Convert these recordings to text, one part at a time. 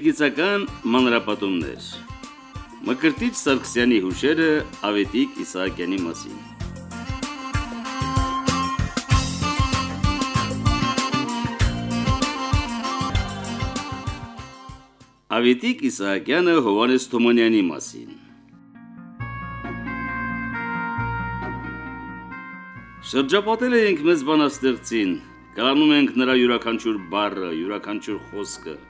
Երգիծական մանրապատումներ Մկրտիչ Սարգսյանի հուշերը Ավետիք Իսահակյանի մասին Ավետիք Իսահակյանը Հովանես Թոմանյանի մասին Շրջապատել ենք մեզ բանաստեղծին, կրանում ենք նրա յուրաքանչյուր բառը, յուրաքանչյուր խոսքը։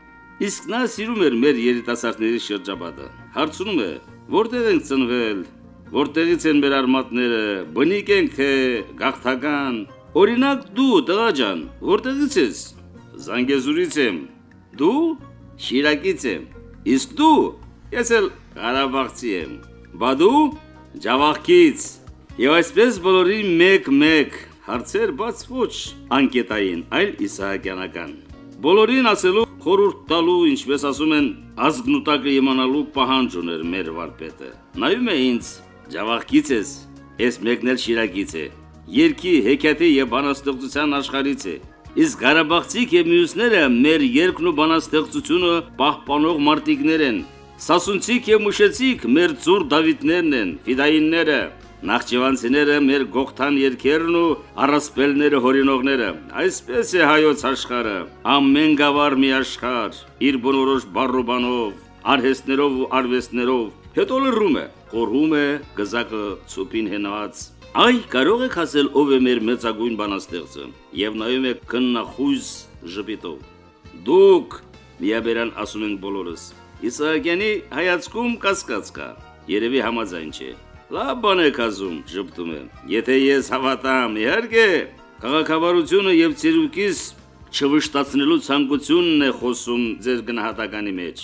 Իսկ նա սիրում էր մեր երիտասարդների շրջապատը։ Հարցնում է. որտեղ ենք ծնվել, որտեղից են մեր արմատները, բնիկ ենք թե գաղթական։ Օրինակ դու, տղա ջան, որտեղից ես։ Զանգեզուրից եմ։ Դու Շիրակից եմ։ Իսկ դու, ես էլ Ղարաբաղցի եմ։ Բա դու Ջավախքից։ Եվ այսպես բոլորին մեկ-մեկ հարցեր բաց ոչ անկետային, այլ իսահակյանական։ Բոլորին ասելու խորուրդ տալու, ինչպես ասում են, ազգնուտակը իմանալու պահանջ ուներ մեր վարպետը։ Նայում է ինձ, ջավախքից ես, ես մեկն էլ շիրակից է։ Երկի, հեքիաթի եւ բանաստեղծության աշխարից է։ Իսկ Ղարաբաղցիք եւ մյուսները մեր երկն ու բանաստեղծությունը պահպանող մարտիկներ են։ Սասունցիք եւ մուշեցիք մեր ծուր Դավիթներն են, ֆիդայինները։ Նախճիվանցիները մեր գողթան երկերն ու առասպելները հորինողները։ Այսպես է հայոց աշխարը, ամեն գավառ մի աշխար, իր բնորոշ բառուբանով, արհեստներով ու արվեստներով։ Հետո լռում է, խորհում է գզակը ցուպին հենած։ Այ կարող եք ասել ով է մեր մեծագույն բանաստեղծը եւ նայում է քննախույզ ժպիտով։ Դուք միաբերան ասում ենք բոլորս։ Իսահակյանի հայացքում կասկած կա։ Երևի համաձայն չէ։ Լավ բան եք ասում, ճպտում եմ։ Եթե ես հավատամ, իհարկե, քաղաքավարությունը եւ ցիրուկիս չվշտացնելու ցանկությունն է խոսում ձեր գնահատականի մեջ։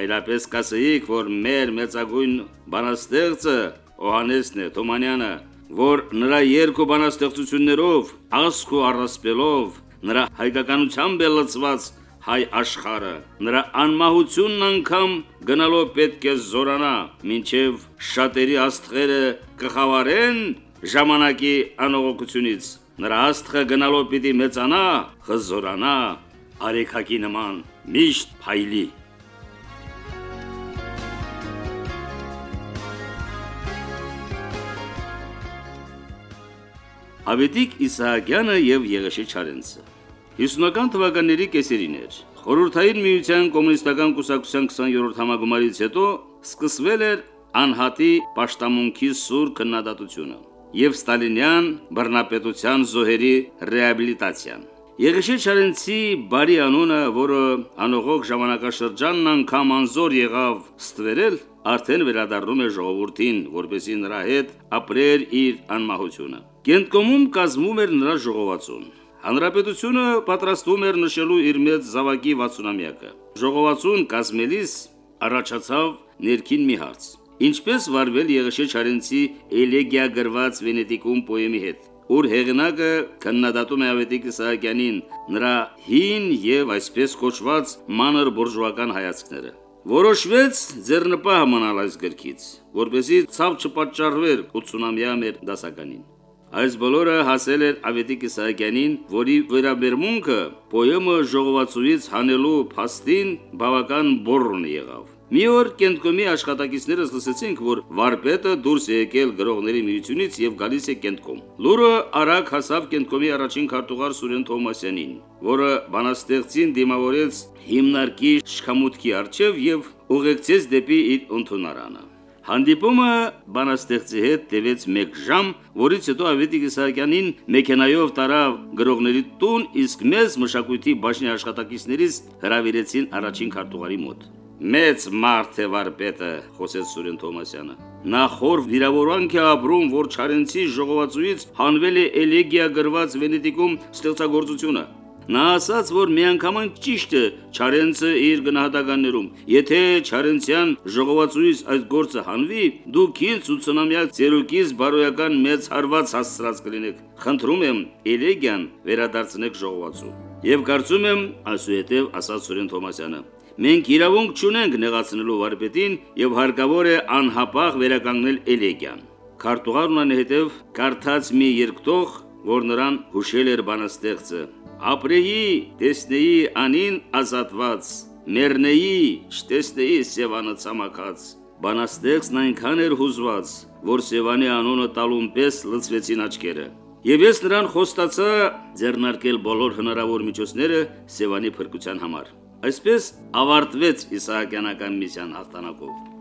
Այլապես կասեիք, որ մեր մեծագույն բանաստեղծը Օհանեսն է Թոմանյանը, որ նրա երկու բանաստեղծություններով, ասք ու առասպելով, նրա հայկականությամբ է լցված հայ աշխարը։ Նրա անմահությունն անգամ գնալով պետք է զորանա, ինչև շատերի աստղերը կխավարեն ժամանակի անողոքությունից։ Նրա աստղը գնալով պիտի մեծանա, խզորանա, արեքակի նման միշտ փայլի։ Ավետիք Իսահակյանը եւ Եղեշե Չարենցը 50-ական թվականների կեսերին էր։ Խորհրդային միության կոմունիստական կուսակցության 20-րդ համագումարից հետո սկսվել էր անհատի պաշտամունքի սուր քննադատությունը եւ ստալինյան բռնապետության զոհերի ռեաբիլիտացիան։ Եղիշե Չարենցի բարի անունը, որը անողոք ժամանակաշրջանն անգամ անզոր եղավ ստվերել, արդեն վերադառնում է ժողովրդին, որպեսի նրա հետ ապրեր իր անմահությունը։ Կենտկոմում կազմում էր նրա ժողովածուն։ Հանրապետությունը պատրաստվում էր նշելու իր մեծ զավակի 60-ամյակը։ Ժողովածուն կազմելիս առաջացավ ներքին մի հարց. Ինչպես վարվել Եղիշե Չարենցի էլեգիա գրված Վենետիկում պոեմի հետ, ուր հեղինակը քննադատում է Ավետիք Իսահակյանին նրա հին եւ այսպես կոչված մանր բուրժուական հայացքները։ Որոշվեց ձեռնպահ մնալ այս գրքից, որպեսզի ցավ չպատճառվեր 80-ամյա մեր դասականին։ Այս բոլորը հասել էր Ավետիք Իսահակյանին, որի վերաբերմունքը պոեմը ժողովածուից հանելու փաստին բավական բորն եղավ։ Մի օր կենտկոմի աշխատակիցները լսեցինք, որ վարպետը դուրս է եկել գրողների միությունից եւ գալիս է կենտկոմ։ Լուրը արագ հասավ կենտկոմի առաջին քարտուղար Սուրեն Թոմասյանին, որը բանաստեղծին դիմավորեց հիմնարկի շքամուտքի արչև եւ ուղեկցեց դեպի իր ընդունարանը։ Հանդիպումը բանաստեղծի հետ տևեց 1 ժամ, որից հետո Ավետիք Իսահակյանին մեքենայով տարավ գրողների տուն, իսկ մեզ մշակույթի բաժնի աշխատակիցներից հրավիրեցին առաջին քարտուղարի մոտ։ Մեծ մարդ է վարպետը, խոսեց Սուրեն Թոմասյանը։ Նա խոր վիրավորանք է ապրում, որ Չարենցի ժողովածուից հանվել է էլեգիա գրված Վենետիկում ստեղծագործությունը։ Նա ասաց, որ միանգամայն ճիշտ է Չարենցը իր գնահատականներում։ Եթե Չարենցյան ժողովածուից այդ գործը հանվի, դուք ինձ 80-ամյա ծերուկից բարոյական մեծ հարված հասցրած կլինեք։ Խնդրում եմ, էլեգիան վերադարձնեք ժողովածու։ Եվ կարծում եմ, այսուհետև ասաց Սուրեն Թոմասյանը, մենք իրավունք չունենք նեղացնելու վարպետին եւ հարկավոր է անհապաղ վերականգնել էլեգիան։ Քարտուղարն անհետև կարդաց մի երկտող, որ նրան հուշել էր բանաստեղծը ապրեի, տեսնեի անին ազատված, մերնեի, չտեսնեի Սևանը ցամաքած։ Բանաստեղծն այնքան էր հուզված, որ Սևանի անունը տալուն պես լցվեցին աչքերը։ Եվ ես նրան խոստացա ձեռնարկել բոլոր հնարավոր միջոցները Սևանի փրկության համար։ Այսպես ավարտվեց Իսահակյանական միսիան հաղթանակով։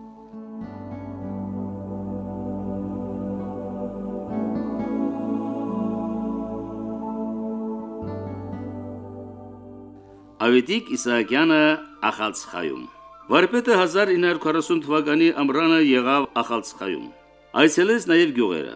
Ավետիկ Իսահակյանը Ախալցխայում Վարպետը 1940 թվականի ամռանը եղավ Ախալցխայում։ Այցելեց նաև գյուղերը։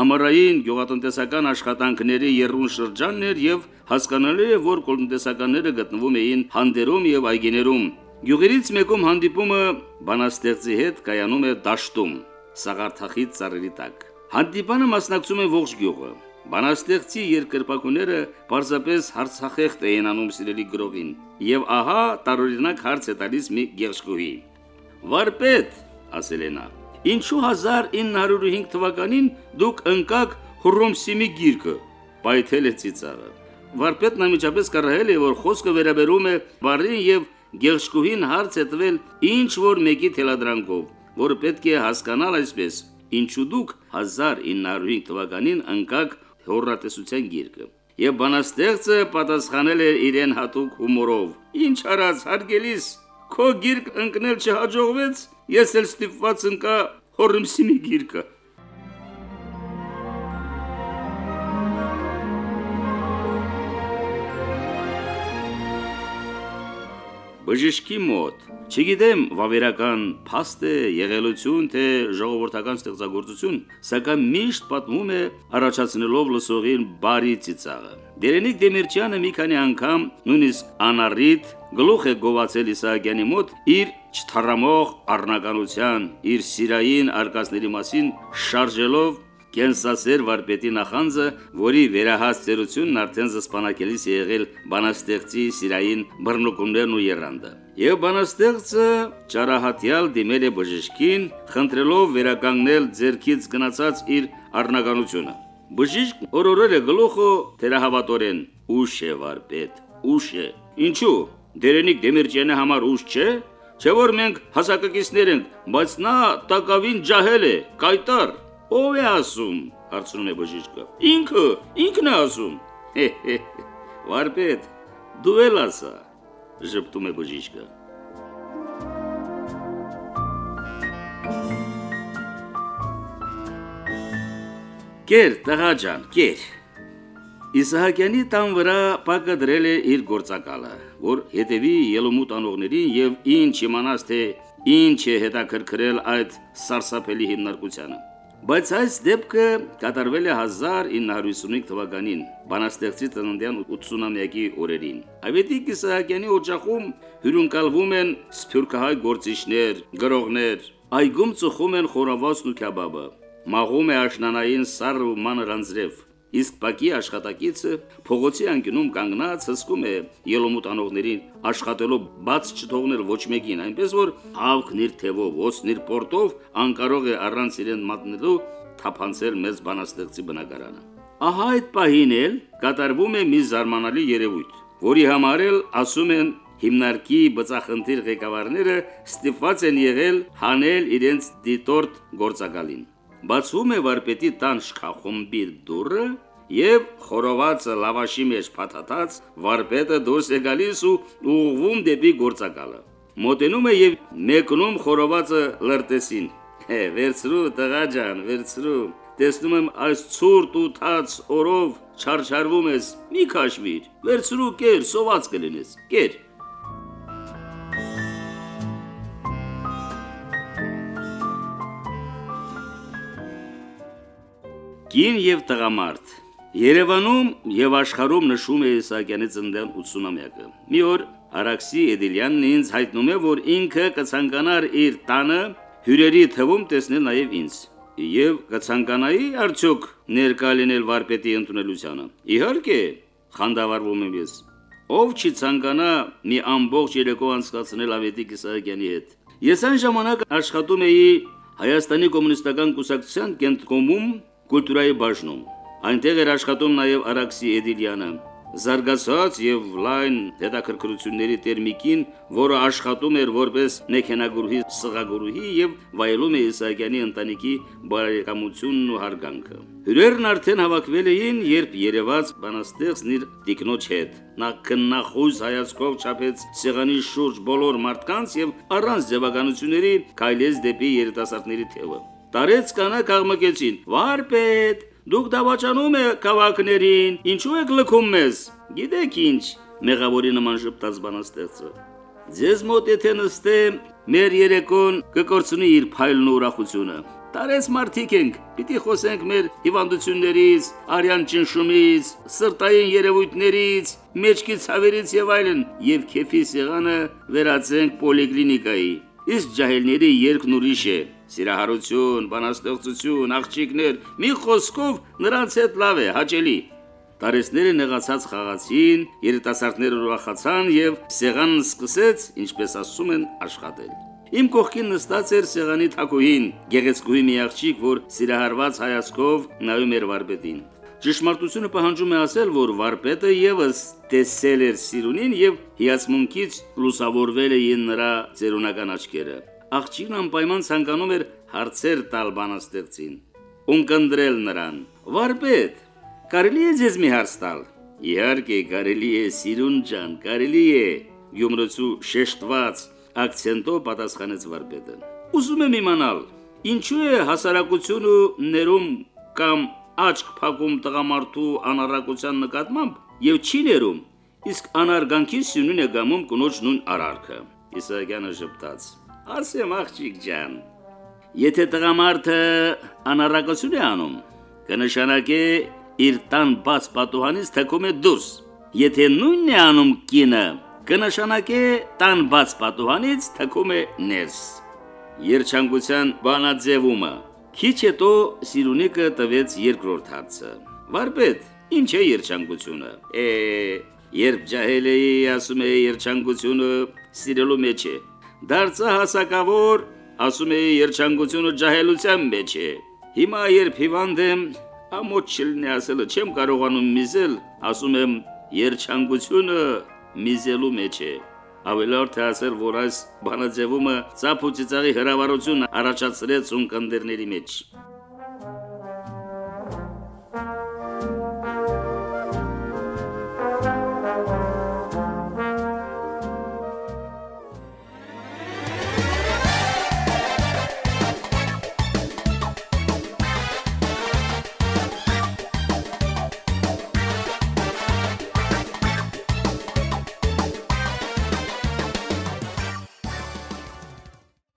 Ամառային գյուղատնտեսական աշխատանքների երրուն շրջանն էր եւ հասկանալի է, որ կոլտնտեսականները գտնվում էին հանդերում եւ այգիներում։ Գյուղերից մեկում հանդիպումը բանաստեղծի հետ կայանում է դաշտում, սաղարթախից ծառերի տակ։ Հանդիպանը մասնակցում է ողջ գյուղը։ Բանաստեղծի երկրպագուները պարզապես հարցախեղտ էին անում սիրելի գրողին, եւ ահա տարօրինակ հարց է տալիս մի գեղշկուհի։ Վարպետ, ասել է նա, ինչու 1905 թվականին դուք ընկաք Հռոմսիմի գիրկը, պայթել է ծիծաղը։ Վարպետն ամիջապես կռահել է, որ խոսքը վերաբերում է բարին եւ գեղշկուհին հարց է տվել ինչ որ մեկի թելադրանքով, որ պետք է հասկանալ այսպես, ինչու դուք 1905 թվականին ընկաք հորրատեսության գիրկը։ Եվ բանաստեղծը պատասխանել էր իրեն հատուկ հումորով. Ինչ արած հարգելիս, քո գիրք ընկնել չհաջողվեց, ես էլ ստիպված ընկա հորրիմսիմի գիրկը։ բժշկի մոտ։ Չգիտեմ, վավերական փաստ է, եղելություն, թե ժողովրդական ստեղծագործություն, սակայն միշտ պատմում է առաջացնելով լսողին բարի ծիծաղը։ Դերենիկ Դեմիրճյանը մի քանի անգամ նույնիսկ անառիթ գլուխ է գովացել Իսահակյանի մոտ իր չթարամող առնականության, իր սիրային արկածների մասին շարժելով կենսասեր վարպետի նախանձը, որի վերահաս ծերությունն արդեն զսպանակելիս է եղել բանաստեղծի սիրային բռնկումներն ու երանդը։ Եվ բանաստեղծը ճարահատյալ դիմել է բժշկին, խնդրելով վերականգնել ձերքից գնացած իր առնականությունը։ Բժիշկ օրորել է գլուխը թերահավատորեն. «Ուշ է վարպետ, ուշ է»։ Ինչու։ Դերենիկ Դեմիրճյանի համար ուշ չէ։ Չէ որ մենք հասակակիցներ ենք, բայց նա տակավին ջահել է, կայտար։ Ո՞վ է ասում, հարցնում է բժիշկը։ Ինքը, ինքն է ասում։ վարպետ, դու էլ ասա, ժպտում է բժիշկը։ Կեր, տղա ջան, կեր։ Իսահակյանի տան վրա պակը դրել է իր գործակալը, որ հետևի ելումուտ անողներին եւ ինչ իմանաս թե ինչ է հետաքրքրել այդ սարսափելի հիմնարկությանը։ Բայց այս դեպքը կատարվել է 1955 թվականին, բանաստեղծի ծննդյան 80-ամյակի օրերին։ Ավետիք Իսահակյանի օջախում հյուրընկալվում են սփյուռքահայ գործիչներ, գրողներ, այգում ծխում են խորավացն ու քյաբաբը։ Մաղում է աշնանային սառը մանր անձրև իսկ Պակի աշխատակիցը փողոցի անկյունում կանգնած հսկում է ելոմուտանողներին աշխատելով բաց չթողնել ոչ մեկին, այնպես որ հավքն իր թևով, ոսն իր պորտով անկարող է առանց իրեն մատնելու թափանցել մեծ բանաստեղծի բնակարանը։ Ահա այդ պահին էլ կատարվում է մի զարմանալի երևույթ, որի համար էլ ասում են հիմնարկի բծախնդիր ղեկավարները ստիպված են եղել հանել իրենց դիտորդ գործակալին բացվում է վարպետի տան շքախումբի դուռը եւ խորովածը լավաշի մեջ փաթաթած վարպետը դուրս է գալիս ու ուղվում դեպի գործակալը մոտենում է եւ մեկնում խորովածը լրտեսին հե վերցրու տղա ջան վերցրու տեսնում եմ այս ցուրտ ու թաց օրով չարչարվում ես մի քաշվիր վերցրու կեր սոված կլինես կեր Կին եւ տղամարդ Երևանում եւ աշխարհում նշում է Իսահակյանի ծննդյան 80-ամյակը։ Մի օր Արաքսի Էդիլյանն ինձ հայտնում է, որ ինքը կցանկանար իր տանը հյուրերի թվում տեսնել նաեւ ինձ։ Եվ կցանկանայի արդյոք ներկա լինել վարպետի ընդունելությանը։ Իհարկե, խանդավառվում եմ ես։ Ով չի ցանկանա մի ամբողջ երեկո անցկացնել Ավետիք Իսահակյանի հետ։ Ես այն ժամանակ աշխատում էի Հայաստանի կոմունիստական կուսակցության կենտրոնում կուլտուրայի բաժնում։ Այնտեղ էր աշխատում նաև Արաքսի Էդիլյանը։ զարգացած եւ լայն հետաքրքրությունների տերմիկին, որը աշխատում էր որպես մեքենագուրհի սղագուրհի եւ վայելում է Իսահակյանի ընտանիքի բարեկամությունն ու հարգանքը։ Հյուրերն արդեն հավաքվել էին, երբ Երևաց բանաստեղծն իր տիկնոջ հետ։ Նա քննախույս հայացքով չափեց սեղանի շուրջ բոլոր մարդկանց եւ առանց ձևականությունների քայլեց դեպի երիտասարդների թևը։ Տարեց կանակ աղմկեցին. «Վարպետ, Դուք դավաճանում եք քաղաքներին, ինչու եք լքում մեզ։ Գիտեք ինչ, մեղավորի նման շփտած բանաստեղծը։ Ձեզ մոտ եթե նստեմ, մեր երեկոն կկորցնի իր փայլն ու ուրախությունը։ Տարեց մարդիկ ենք, պիտի խոսենք մեր հիվանդություններից, արյան ճնշումից, սրտային երևույթներից, մեջքի ցավերից եւ այլն, եւ քեֆի սեղանը վերածենք պոլիկլինիկայի։ Իսկ ջահելների երկն ուրիշ է, Սիրահարություն, բանաստեղծություն, աղջիկներ, մի խոսքով նրանց հետ լավ է, հաճելի։ Տարեսները նեղացած խաղացին, երիտասարդները ուրախացան եւ սեղանն սկսեց, ինչպես ասում են, աշխատել։ Իմ կողքին նստած էր սեղանի թակուհին, գեղեցկուհի մի աղջիկ, որ սիրահարված հայացքով նայում էր վարպետին։ Ճշմարտությունը պահանջում է ասել, որ վարպետը եւս տեսել էր Սիրունին եւ հիացմունքից լուսավորվել էին նրա ծերունական աչքերը աղջիկն անպայման ցանկանում էր հարցեր տալ բանաստեղծին։ Ունկնդրել նրան. «Վարպետ, կարելի է ձեզ մի հարց տալ»։ Իհարկե, կարելի է, Սիրուն ջան, կարելի է։ Գյումրոցու շեշտված ակցենտով պատասխանեց վարպետը։ Ուզում եմ իմանալ, ինչու է հասարակությունը ներում կամ աչք փակում տղամարդու անառակության նկատմամբ եւ չի ներում, իսկ անարգանքի սյունին է գամում կնոջ նույն արարքը։ Իսահակյանը ժպտաց ասեմ աղջիկ ջան, եթե տղամարդը անառակություն է անում, կնշանակե իր տան բաց պատուհանից թքում է դուրս։ Եթե նույնն է անում կինը, կնշանակե տան բաց պատուհանից թքում է ներս։ Երջանկության բանաձևումը. Քիչ հետո Սիրունիկը տվեց երկրորդ հարցը։ Վարպետ, ինչ է երջանկությունը։ Է, երբ ջահելեի ասում է երջանկությունը սիրելու մեջ է, դարձա հասակավոր, ասում էի երջանկությունը ջահելության մեջ է։ Հիմա երբ հիվանդ եմ, ամոթ չլինի ասելը չեմ կարողանում միզել, ասում եմ երջանկությունը միզելու մեջ է։ Ավելորդ է ասել, որ այս բանաձևումը ծափ ու ծիծաղի հրավառություն առաջացրեց ունկնդերների մեջ։